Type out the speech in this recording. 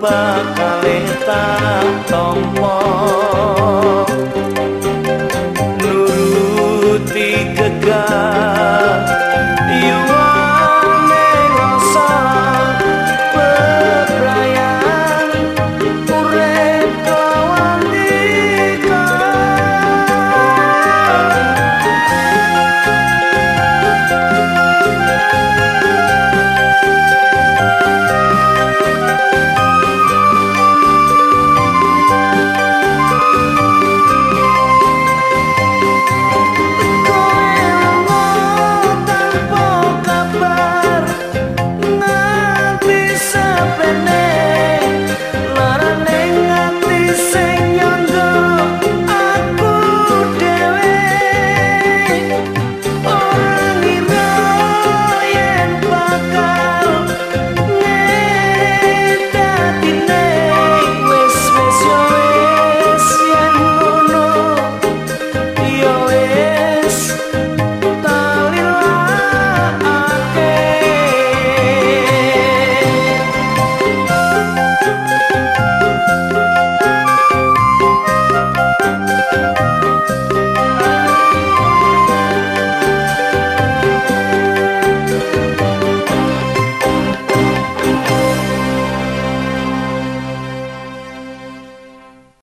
bakal tak tompok